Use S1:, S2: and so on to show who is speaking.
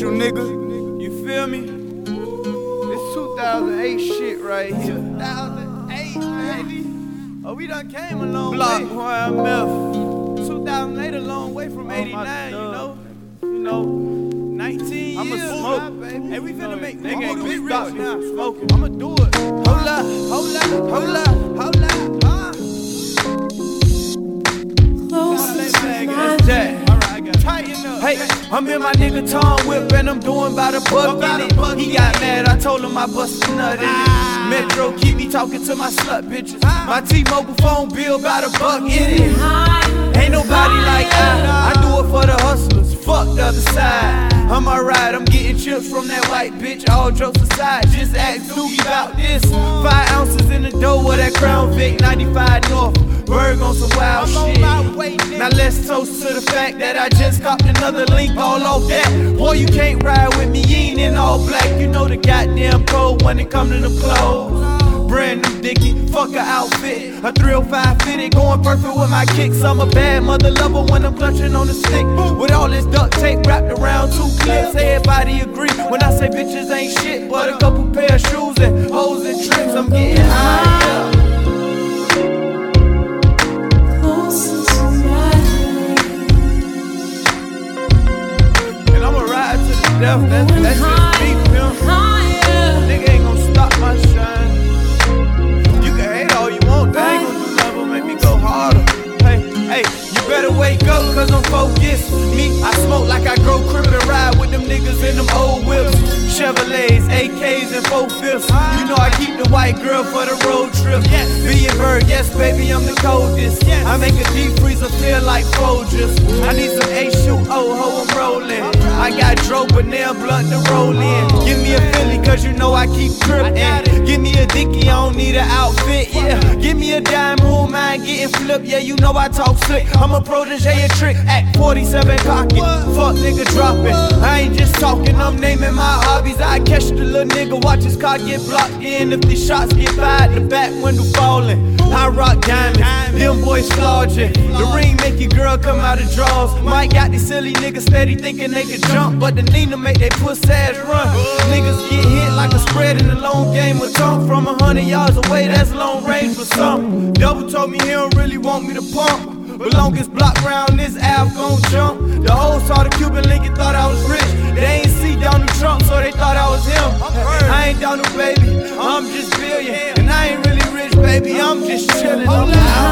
S1: official, nigga. You feel me? This 2008 shit right here.
S2: 2008, baby. Oh, we done came a long
S1: Block
S2: way.
S1: YMF.
S2: 2008 a long way from
S1: Oh, my
S2: 89, you know? You know, 19
S1: I'ma
S2: years.
S1: smoke.
S2: baby. Hey, we finna make
S1: Nigga
S2: nigga
S1: ain't
S2: ain't
S1: gonna
S2: rich now.
S1: smoking.
S2: I'ma do it.
S1: I'm in my nigga Tom Whip and I'm doing about a buck in it. He got mad, I told him I bust a nut in it. Metro keep me talking to my slut bitches. My T-Mobile phone bill about a buck in it. Ain't nobody like I. I do it for the hustlers. Fuck the other side. I'm alright, I'm getting chips from that white bitch. All jokes aside, just ask Doogie about this. Five ounces in the dough of that Crown Vic 95 North. Berg on some wild
S2: I'm on
S1: shit.
S2: my way.
S1: Now let's toast to the fact that I just copped another link all off that. Boy, you can't ride with me, you ain't in all black. You know the goddamn code when it come to the clothes. Brand new Dickie, fuck a outfit. A 305 fitted, going perfect with my kicks. I'm a bad mother lover when I'm clutching on the stick. With all this duct tape wrapped around two clips, everybody agree. When I say bitches ain't shit, but a couple pair of shoes and hoes and trips, I'm getting high. Death. That's, that's just me, pimp. Nigga ain't gon' stop my shine. You can hate all you want, that ain't gon' do nothing but make me go harder. Hey, hey, you better wake up, cause I'm focused. Me, I smoke like I grow crib and ride with them niggas in them old whips. Chevrolets, AKs, and four fifths. You know I keep white girl for the road trip. Yes, Billion Bird, yes, baby, I'm the coldest. I make a deep freezer feel like Folgers. I need some H2O, ho, I'm rolling. I got Dro, but now blunt to roll in. Give me a Philly, cause you know I keep trippin'. Give me a dicky, I don't need an outfit, yeah. Give me a dime, who am I getting flipped? Yeah, you know I talk slick. I'm a protege, a trick. at 47 pocket. Fuck nigga dropping. I ain't just talking, I'm naming my hobbies. I catch the little nigga, watch his car get blocked in. If the shots get fired, the back window falling. I rock diamonds, them boys flogging. The ring make your girl come out of drawers. Mike got these silly niggas steady thinking they can jump, but the Nina make they pussy ass run. Niggas get hit like a spread in the long game of jump from a hundred yards away. That's long range for some. Double told me he don't really want me to pump. But long as block round, this app gon' jump. The whole saw the Cuban link and thought I was rich. They ain't see Donald Trump, so they thought I was him. I ain't Donald, baby. I'm I'm just chilling. Hold on.